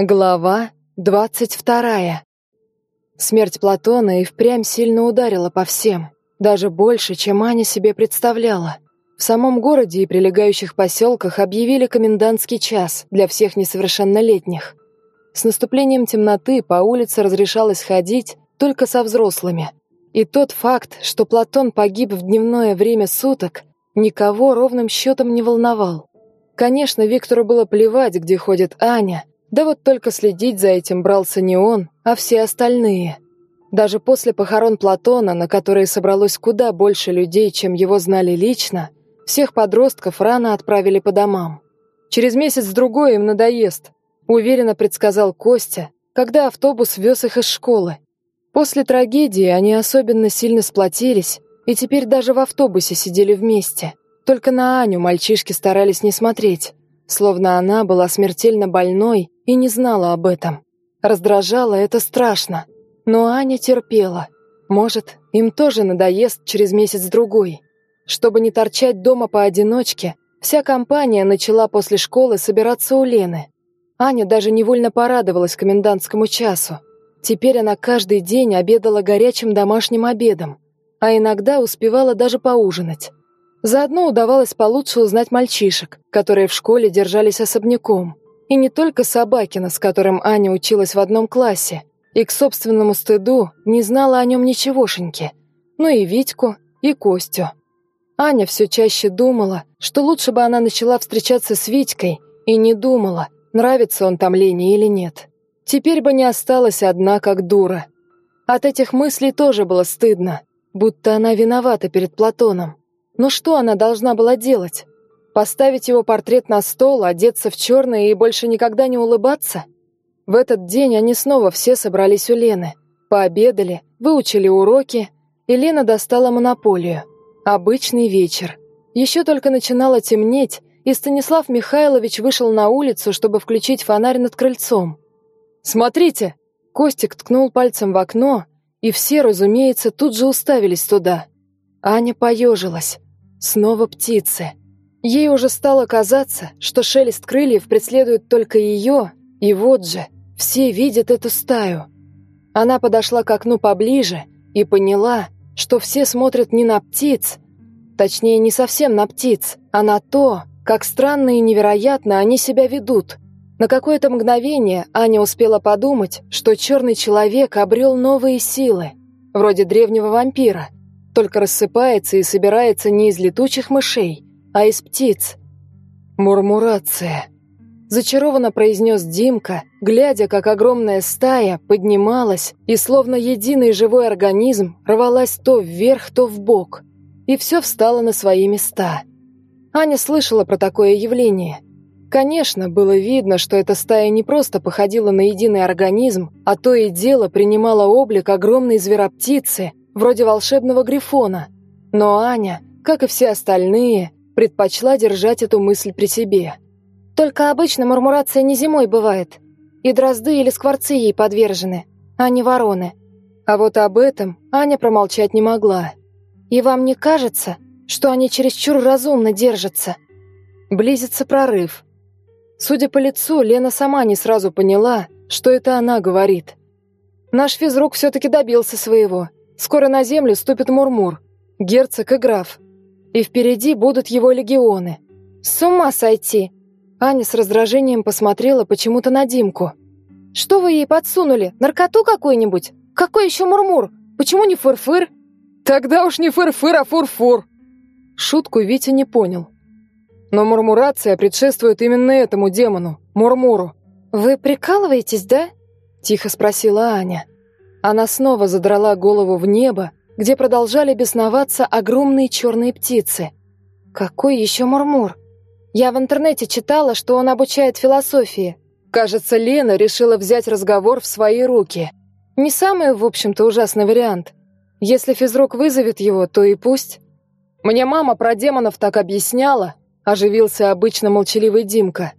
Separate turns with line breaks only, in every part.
Глава двадцать вторая. Смерть Платона и впрямь сильно ударила по всем, даже больше, чем Аня себе представляла. В самом городе и прилегающих поселках объявили комендантский час для всех несовершеннолетних. С наступлением темноты по улице разрешалось ходить только со взрослыми. И тот факт, что Платон погиб в дневное время суток, никого ровным счетом не волновал. Конечно, Виктору было плевать, где ходит Аня, да вот только следить за этим брался не он, а все остальные. Даже после похорон Платона, на которые собралось куда больше людей, чем его знали лично, всех подростков рано отправили по домам. Через месяц-другой им надоест, уверенно предсказал Костя, когда автобус вез их из школы. После трагедии они особенно сильно сплотились и теперь даже в автобусе сидели вместе. Только на Аню мальчишки старались не смотреть, словно она была смертельно больной и не знала об этом. Раздражало это страшно, но Аня терпела. Может, им тоже надоест через месяц-другой. Чтобы не торчать дома поодиночке, вся компания начала после школы собираться у Лены. Аня даже невольно порадовалась комендантскому часу. Теперь она каждый день обедала горячим домашним обедом, а иногда успевала даже поужинать. Заодно удавалось получше узнать мальчишек, которые в школе держались особняком. И не только Собакина, с которым Аня училась в одном классе, и к собственному стыду не знала о нем ничегошеньки, но и Витьку, и Костю. Аня все чаще думала, что лучше бы она начала встречаться с Витькой и не думала, нравится он там Лене или нет. Теперь бы не осталась одна, как дура. От этих мыслей тоже было стыдно, будто она виновата перед Платоном. Но что она должна была делать? Поставить его портрет на стол, одеться в черное и больше никогда не улыбаться? В этот день они снова все собрались у Лены. Пообедали, выучили уроки, и Лена достала монополию. Обычный вечер. Еще только начинало темнеть, и Станислав Михайлович вышел на улицу, чтобы включить фонарь над крыльцом. «Смотрите!» Костик ткнул пальцем в окно, и все, разумеется, тут же уставились туда. Аня поежилась. Снова птицы. Ей уже стало казаться, что шелест крыльев преследует только ее, и вот же, все видят эту стаю. Она подошла к окну поближе и поняла, что все смотрят не на птиц, точнее, не совсем на птиц, а на то, как странно и невероятно они себя ведут. На какое-то мгновение Аня успела подумать, что черный человек обрел новые силы, вроде древнего вампира, только рассыпается и собирается не из летучих мышей, а из птиц. Мурмурация. Зачарованно произнес Димка, глядя, как огромная стая поднималась и словно единый живой организм рвалась то вверх, то вбок. И все встало на свои места. Аня слышала про такое явление. Конечно, было видно, что эта стая не просто походила на единый организм, а то и дело принимала облик огромной звероптицы, вроде волшебного грифона. Но Аня, как и все остальные, предпочла держать эту мысль при себе. Только обычно мурмурация не зимой бывает. И дрозды или скворцы ей подвержены, а не вороны. А вот об этом Аня промолчать не могла. И вам не кажется, что они чересчур разумно держатся? Близится прорыв. Судя по лицу, Лена сама не сразу поняла, что это она говорит. Наш физрук все-таки добился своего. Скоро на землю ступит Мурмур, герцог и граф и впереди будут его легионы. С ума сойти!» Аня с раздражением посмотрела почему-то на Димку. «Что вы ей подсунули? Наркоту какую-нибудь? Какой еще мурмур? Почему не фырфыр?» «Тогда уж не фырфыр, а фурфур!» Шутку Витя не понял. Но мурмурация предшествует именно этому демону, Мурмуру. «Вы прикалываетесь, да?» – тихо спросила Аня. Она снова задрала голову в небо где продолжали бесноваться огромные черные птицы. Какой еще мурмур? Я в интернете читала, что он обучает философии. Кажется, Лена решила взять разговор в свои руки. Не самый, в общем-то, ужасный вариант. Если физрук вызовет его, то и пусть. Мне мама про демонов так объясняла, оживился обычно молчаливый Димка,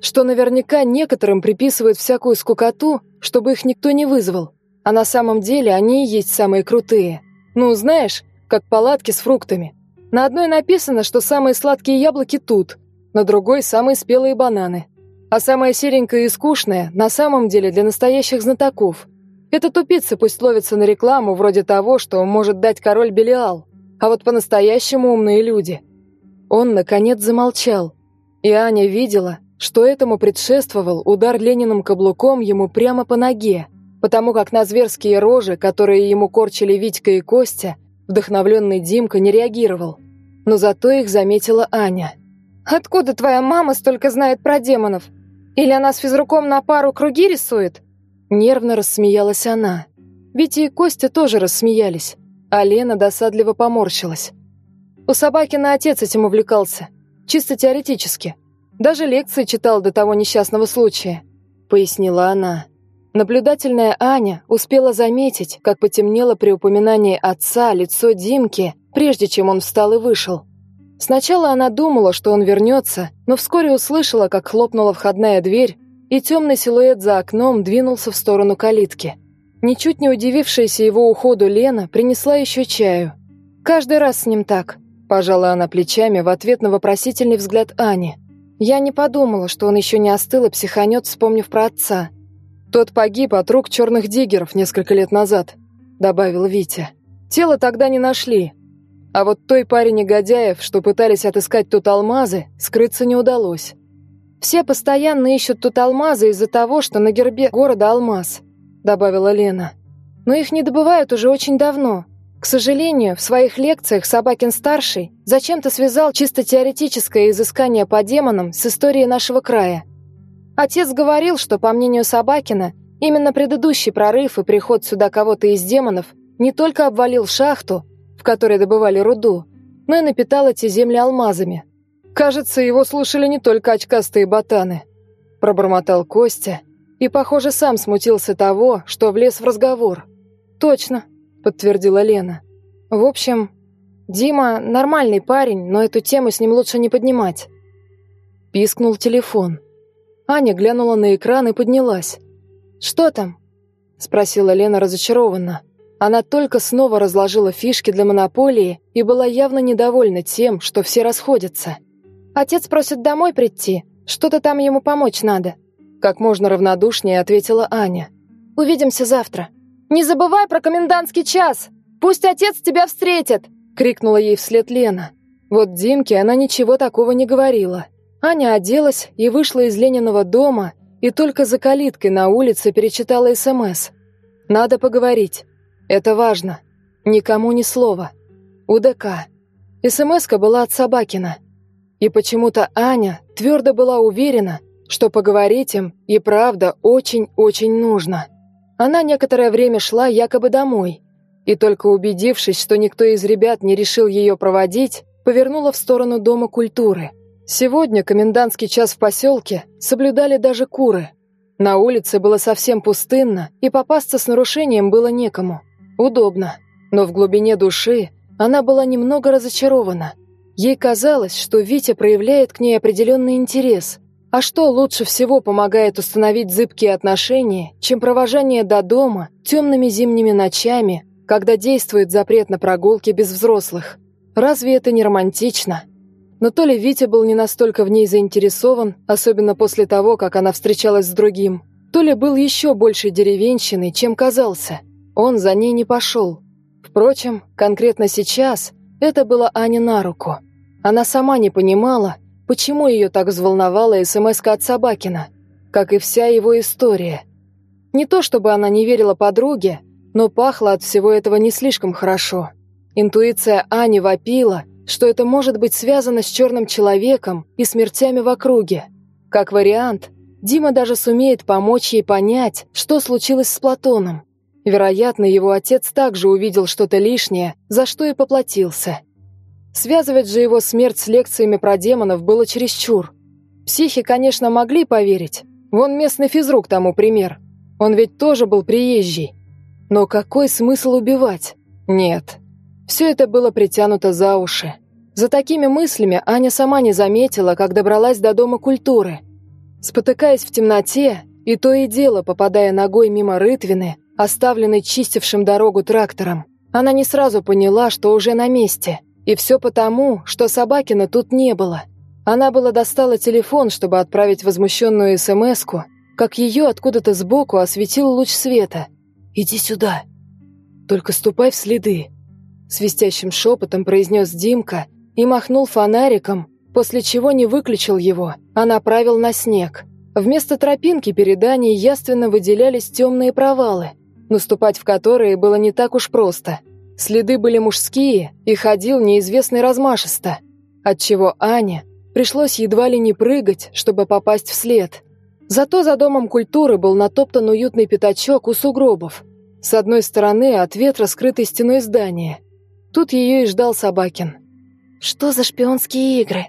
что наверняка некоторым приписывают всякую скукоту, чтобы их никто не вызвал, а на самом деле они и есть самые крутые. Ну, знаешь, как палатки с фруктами. На одной написано, что самые сладкие яблоки тут, на другой – самые спелые бананы. А самое серенькое и скучное на самом деле для настоящих знатоков. Это тупицы пусть ловятся на рекламу вроде того, что может дать король Белиал. А вот по-настоящему умные люди. Он, наконец, замолчал. И Аня видела, что этому предшествовал удар Лениным каблуком ему прямо по ноге, потому как на зверские рожи, которые ему корчили Витька и Костя, вдохновленный Димка не реагировал. Но зато их заметила Аня. «Откуда твоя мама столько знает про демонов? Или она с физруком на пару круги рисует?» Нервно рассмеялась она. Витя и Костя тоже рассмеялись, а Лена досадливо поморщилась. У Собакина отец этим увлекался, чисто теоретически. Даже лекции читал до того несчастного случая, пояснила она. Наблюдательная Аня успела заметить, как потемнело при упоминании отца лицо Димки, прежде чем он встал и вышел. Сначала она думала, что он вернется, но вскоре услышала, как хлопнула входная дверь, и темный силуэт за окном двинулся в сторону калитки. Ничуть не удивившаяся его уходу Лена принесла еще чаю. «Каждый раз с ним так», – пожала она плечами в ответ на вопросительный взгляд Ани. «Я не подумала, что он еще не остыл и психанет, вспомнив про отца. «Тот погиб от рук черных диггеров несколько лет назад», — добавил Витя. «Тело тогда не нашли. А вот той паре негодяев, что пытались отыскать тут алмазы, скрыться не удалось. Все постоянно ищут тут алмазы из-за того, что на гербе города алмаз», — добавила Лена. «Но их не добывают уже очень давно. К сожалению, в своих лекциях Собакин-старший зачем-то связал чисто теоретическое изыскание по демонам с историей нашего края. Отец говорил, что, по мнению Собакина, именно предыдущий прорыв и приход сюда кого-то из демонов не только обвалил шахту, в которой добывали руду, но и напитал эти земли алмазами. «Кажется, его слушали не только очкастые ботаны», – пробормотал Костя, и, похоже, сам смутился того, что влез в разговор. «Точно», – подтвердила Лена. «В общем, Дима нормальный парень, но эту тему с ним лучше не поднимать». Пискнул телефон. Аня глянула на экран и поднялась. «Что там?» – спросила Лена разочарованно. Она только снова разложила фишки для монополии и была явно недовольна тем, что все расходятся. «Отец просит домой прийти. Что-то там ему помочь надо». Как можно равнодушнее ответила Аня. «Увидимся завтра». «Не забывай про комендантский час! Пусть отец тебя встретит!» — крикнула ей вслед Лена. Вот Димке она ничего такого не говорила. Аня оделась и вышла из Лениного дома, и только за калиткой на улице перечитала СМС. «Надо поговорить. Это важно. Никому ни слова. УДК». СМСка была от Собакина. И почему-то Аня твердо была уверена, что поговорить им и правда очень-очень нужно. Она некоторое время шла якобы домой, и только убедившись, что никто из ребят не решил ее проводить, повернула в сторону Дома культуры – Сегодня комендантский час в поселке соблюдали даже куры. На улице было совсем пустынно, и попасться с нарушением было некому. Удобно. Но в глубине души она была немного разочарована. Ей казалось, что Витя проявляет к ней определенный интерес. А что лучше всего помогает установить зыбкие отношения, чем провожание до дома темными зимними ночами, когда действует запрет на прогулки без взрослых? Разве это не романтично? Но то ли Витя был не настолько в ней заинтересован, особенно после того, как она встречалась с другим, то ли был еще больше деревенщиной, чем казался. Он за ней не пошел. Впрочем, конкретно сейчас это было Ане на руку. Она сама не понимала, почему ее так взволновала смс от Собакина, как и вся его история. Не то чтобы она не верила подруге, но пахло от всего этого не слишком хорошо. Интуиция Ани вопила – что это может быть связано с черным человеком и смертями в округе. Как вариант, Дима даже сумеет помочь ей понять, что случилось с Платоном. Вероятно, его отец также увидел что-то лишнее, за что и поплатился. Связывать же его смерть с лекциями про демонов было чересчур. Психи, конечно, могли поверить. Вон местный физрук тому пример. Он ведь тоже был приезжий. Но какой смысл убивать? Нет. Все это было притянуто за уши. За такими мыслями Аня сама не заметила, как добралась до Дома культуры. Спотыкаясь в темноте, и то и дело попадая ногой мимо рытвины, оставленной чистившим дорогу трактором, она не сразу поняла, что уже на месте. И все потому, что Собакина тут не было. Она была достала телефон, чтобы отправить возмущенную смс как ее откуда-то сбоку осветил луч света. «Иди сюда!» «Только ступай в следы!» Свистящим шепотом произнес Димка и махнул фонариком, после чего не выключил его, а направил на снег. Вместо тропинки перед Аней яственно выделялись темные провалы, наступать в которые было не так уж просто. Следы были мужские, и ходил неизвестный размашисто, отчего Ане пришлось едва ли не прыгать, чтобы попасть в след. Зато за домом культуры был натоптан уютный пятачок у сугробов. С одной стороны от ветра скрытой стеной здания. Тут ее и ждал Собакин. «Что за шпионские игры?»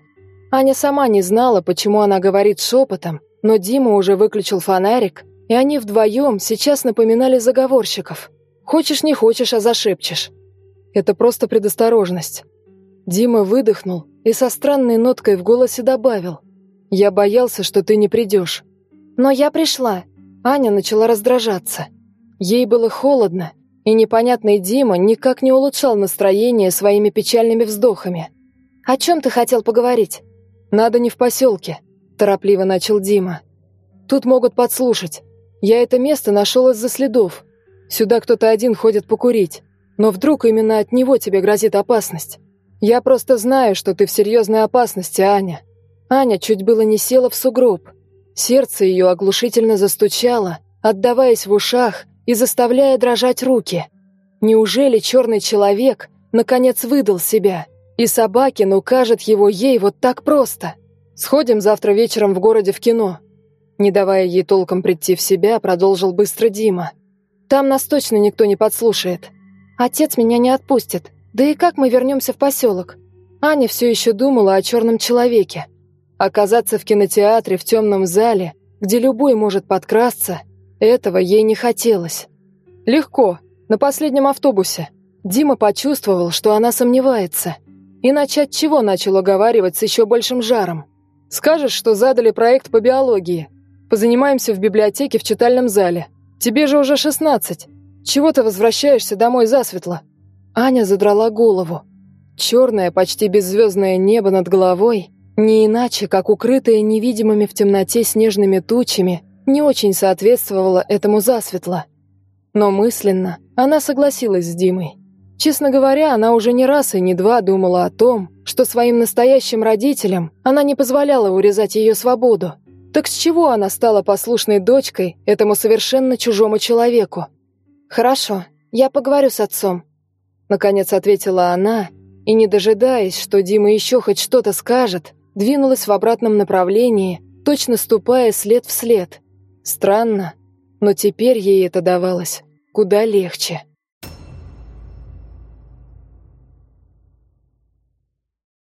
Аня сама не знала, почему она говорит шепотом, но Дима уже выключил фонарик, и они вдвоем сейчас напоминали заговорщиков. Хочешь не хочешь, а зашепчешь. Это просто предосторожность. Дима выдохнул и со странной ноткой в голосе добавил. «Я боялся, что ты не придешь». «Но я пришла». Аня начала раздражаться. Ей было холодно, и непонятный Дима никак не улучшал настроение своими печальными вздохами. «О чем ты хотел поговорить?» «Надо не в поселке», – торопливо начал Дима. «Тут могут подслушать. Я это место нашел из-за следов. Сюда кто-то один ходит покурить. Но вдруг именно от него тебе грозит опасность? Я просто знаю, что ты в серьезной опасности, Аня». Аня чуть было не села в сугроб. Сердце ее оглушительно застучало, отдаваясь в ушах и заставляя дрожать руки. Неужели черный человек наконец выдал себя, и Собакин укажет его ей вот так просто? Сходим завтра вечером в городе в кино. Не давая ей толком прийти в себя, продолжил быстро Дима. Там нас точно никто не подслушает. Отец меня не отпустит. Да и как мы вернемся в поселок? Аня все еще думала о черном человеке. Оказаться в кинотеатре в темном зале, где любой может подкрасться, этого ей не хотелось. Легко, на последнем автобусе. Дима почувствовал, что она сомневается. Иначе от чего начал уговаривать с еще большим жаром? Скажешь, что задали проект по биологии. Позанимаемся в библиотеке в читальном зале. Тебе же уже 16. Чего ты возвращаешься домой засветло? Аня задрала голову. Черное, почти беззвездное небо над головой не иначе, как укрытая невидимыми в темноте снежными тучами, не очень соответствовала этому засветло. Но мысленно она согласилась с Димой. Честно говоря, она уже не раз и не два думала о том, что своим настоящим родителям она не позволяла урезать ее свободу. Так с чего она стала послушной дочкой этому совершенно чужому человеку? «Хорошо, я поговорю с отцом», — наконец ответила она, и, не дожидаясь, что Дима еще хоть что-то скажет, двинулась в обратном направлении, точно ступая след в след. Странно, но теперь ей это давалось куда легче.